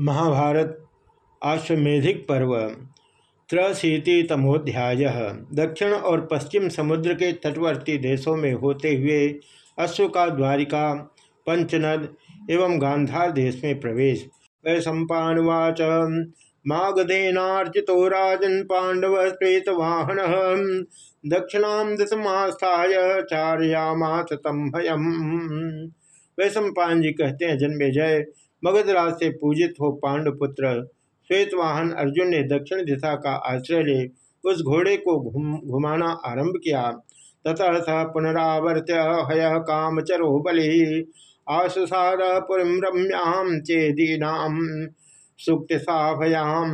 महाभारत आश्वेधिक पर्व त्रशीतितमोध्याय दक्षिण और पश्चिम समुद्र के तटवर्ती देशों में होते हुए अश्व का द्वारिका, पंचनद एवं गांधार देश में प्रवेश। वै सम्पावाच मागधेनार्जितो राजन पांडव श्वेतवाहन दक्षिणाम दशमास्थाय चार्यामास तम भयम। वै सम्पान जी कहते हैं, जन्मे जय। मगधराज से पूजित हो पांडुपुत्र श्वेतवाहन अर्जुन ने दक्षिण दिशा का आश्रय ले, उस घोड़े को घुम, घुमाना आरंभ किया। ततः स पुनरावर्त हय कामचरो बलि, आशुसार पुरीम रम्याम चेदीनाम सुक्त साभयाम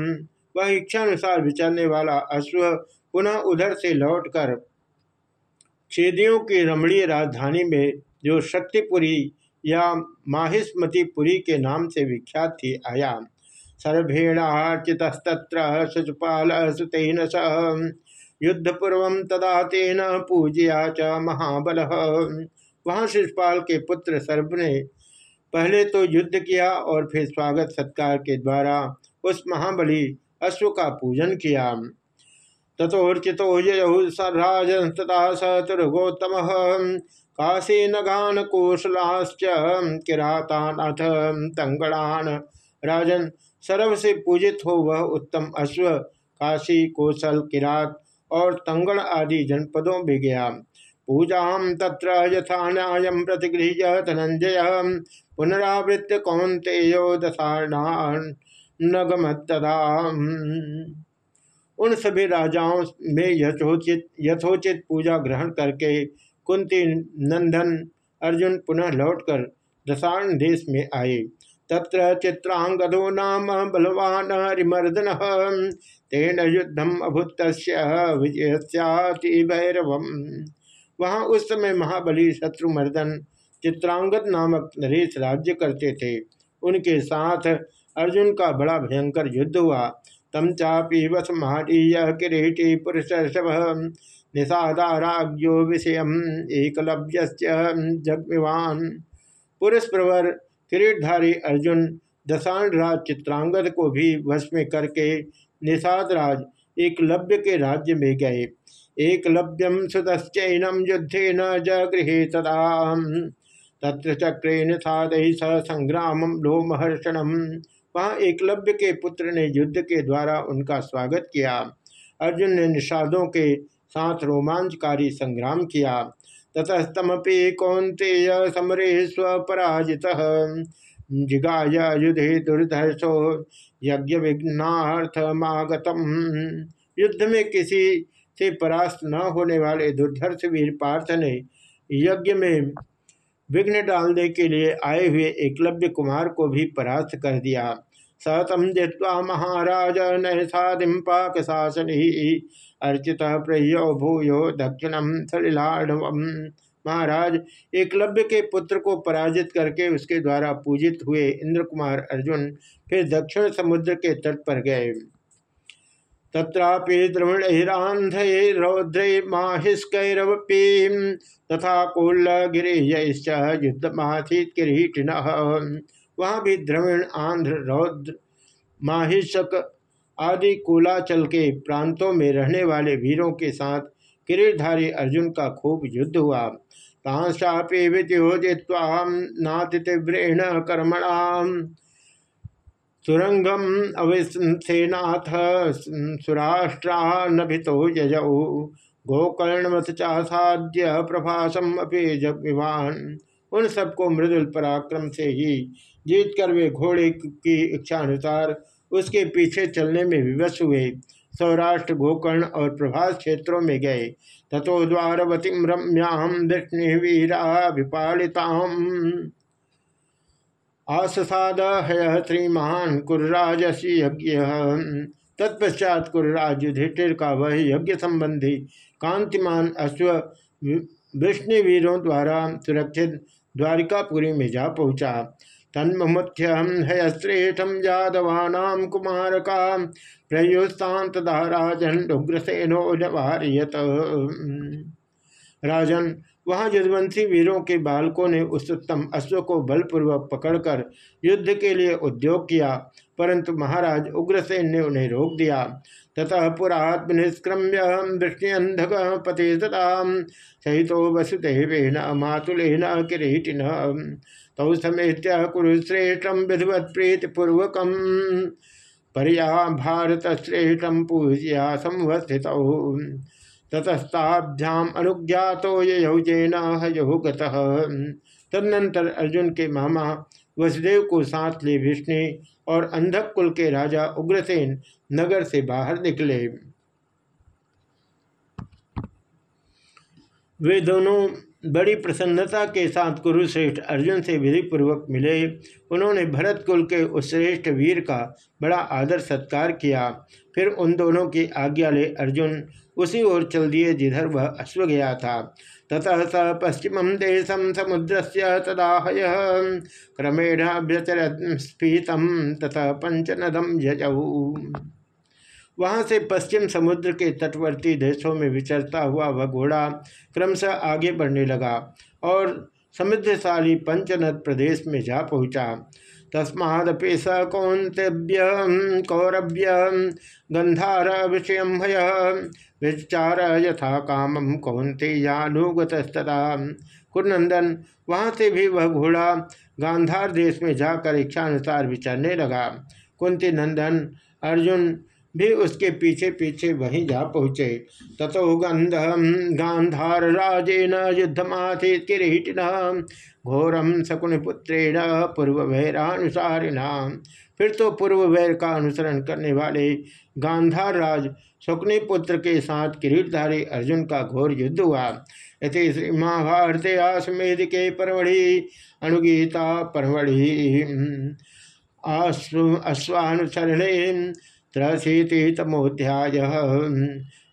वह इच्छानुसार विचरने वाला अश्व पुनः उधर से लौटकर छेदियों की रमणीय राजधानी में जो शक्तिपुरी या माहिस्मतिपुरी के नाम से विख्यात थी आया सर्भेणार्चितस्तत्र शुचपाल सुतेन स। युद्ध पूर्व तदा तेन पूजया च महाबल। वहाँ शिषपाल के पुत्र सर्व ने पहले तो युद्ध किया और फिर स्वागत सत्कार के द्वारा उस महाबली अश्व का पूजन किया। तथोर्चितो यहु सर्राजन तथा सतुर्गोत्तम काशी नगान कोशलाश्च किरातानाथ तंगड़ान। राजन, सर्व से पूजित हो वह उत्तम अश्व, काशी, कौशल, किरात और तंगण आदि जनपदों में गया। पूजा तत्र यथा न्याय प्रतिगृह्य धनंजय। पुनरावृत्त कौंतेयो दशाणान नगमतदा उन सभी राजाओं में यथोचित यथोचित पूजा ग्रहण करके कुंती नंदन अर्जुन पुनः लौटकर दशाण देश में आए। तत्र चित्रांगदो नाम बलवान हरिमर्दन तेन युद्धम अभुत विजय भैरवम। वहाँ उस समय महाबली शत्रुमर्दन चित्रांगद नामक नरेश राज्य करते थे। उनके साथ अर्जुन का बड़ा भयंकर युद्ध हुआ। तम चापी वस महारीय किरीटी पुरुष निषादाराज्यो विषय एकलव्य जगविवान। पुरुष प्रवर किरीटधारी अर्जुन दशान राज चित्रांगद को भी वश में करके निषाद राज एकलव्य के राज्य में गए। एकलव्यम सुतश्चैनम युद्धे न जगृहे तदा। तत्र चक्रे निषाद स संग्राम लोमहर्षणम वहाँ एकलव्य के पुत्र ने युद्ध के द्वारा उनका स्वागत किया। अर्जुन ने निषादों के साथ रोमांचकारी संग्राम किया। ततस्तमपि कौंतेय समरे स्वपराजित। जिगाय युधे दुर्धर्षो यज्ञ विघ्नार्थमागतम युद्ध में किसी से परास्त न होने वाले दुर्धर्ष वीर पार्थ ने यज्ञ में विघ्न डालने के लिए आए हुए एकलव्य कुमार को भी परास्त कर दिया। सतम जित्वा महाराज नैसादिम पाक शासन ही अर्चित प्रयो भूयो दक्षिणम सलिलाढ़व महाराज एकलव्य के पुत्र को पराजित करके उसके द्वारा पूजित हुए इंद्र कुमार अर्जुन फिर दक्षिण समुद्र के तट पर गए। तत्रापि द्रविणैरांध्रे रौद्रे माहिस्कैरवपी तथा कोल्लगिरिश्च युद्धमासीत किरीटिन। वहाँ भी द्रविण आंध्र रौद्र माहिषक आदि कुलाचल के प्रांतों में रहने वाले वीरों के साथ किरीटधारी अर्जुन का खूब युद्ध हुआ। ताशापि विद्योजित्वा नातिव्रेण कर्मणाम सुरंगम अविसेनाथ सुराष्ट्रान्भितो यजौ। गोकर्णमथ चासाद्य प्रभासम अपे जगवान उन सबको मृदुल पराक्रम से ही जीतकर वे घोड़े की इच्छानुसार उसके पीछे चलने में विवश हुए। सौराष्ट्र, गोकर्ण और प्रभास क्षेत्रों में गए। तथो द्वारवतीम रम्याम दृष्णि वीराभिपालिताम आसाद श्रीमान कुर्राजसी यज्ञ। तत्पश्चात कुर्राज युधिष्ठिर का वह यज्ञ संबंधी कांतिमान अश्व विष्णुवीरों द्वारा सुरक्षित द्वारिकापुरी में जा पहुँचा। तन्मुख्यम हयश्रेष्ठम यादवानाम कुमार का प्रयुस्तांत राजन उग्रसेनो राजन, वहाँ यदुवंशी वीरों के बालकों ने उस उत्तम अश्व को बलपूर्वक पकड़कर युद्ध के लिए उद्योग किया, परंतु महाराज उग्रसेन ने उन्हें रोक दिया। ततः पुरात्मनिष्क्रम्य वृष्ण्यंधक पते तथा सहित वसुदेवेन, मातुलेन, किरीटिन। तौ समेत कुरुश्रेष्ठम विधिवत परया भारत श्रेष्ठम पूज्या संवस्थित ततस्ताभ्याम अनुज्ञातो यौजेन हयोगत तदनंतर अर्जुन के मामा वसुदेव को साथ ले विष्णु और अंधक कुल के राजा उग्रसेन नगर से बाहर निकले। वे दोनों बड़ी प्रसन्नता के साथ कुरुश्रेष्ठ अर्जुन से विधिपूर्वक मिले। उन्होंने भरत कुल के उस श्रेष्ठ वीर का बड़ा आदर सत्कार किया। फिर उन दोनों की आज्ञा ले अर्जुन उसी ओर चल दिए जिधर वह अश्व गया था। ततः स पश्चिम देशम समुद्र से तदाहय। क्रमेण व्यचर स्फीतम ततः पंचनदम यजऊ वहाँ से पश्चिम समुद्र के तटवर्ती देशों में विचरता हुआ वह घोड़ा क्रमशः आगे बढ़ने लगा और समृद्धशाली पंचनद प्रदेश में जा पहुँचा। तस्मादपि स कौंतव्य कौरव्य गंधार विषय विचार यथा कामम कौंते यानुगतस्तदा कुरनंदन वहाँ से भी वह घोड़ा गांधार देश में जाकर इच्छानुसार विचरने लगा। कुंती नंदन अर्जुन भी उसके पीछे पीछे वहीं जा पहुँचे। तथो गंध गांधार राजेन युद्धमाथे किरीटिन घोरम शकुन पुत्रेण पूर्व भैरानुसारिणा फिर तो पूर्व वैर का अनुसरण करने वाले गांधार राज शकुनी पुत्र के साथ किरीटधारी अर्जुन का घोर युद्ध हुआ। इति श्री महाभारत आसमेध के परमढ़ि अनुगीता परमढ़ि। अश्वानुसरण तमोध्याय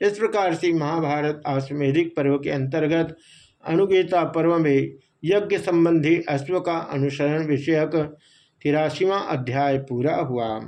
इस प्रकार से महाभारत आश्वेधिक पर्व के अंतर्गत अनुगीता पर्व में यज्ञ संबंधी अश्व का अनुसरण विषयक तिरासीवा अध्याय पूरा हुआ।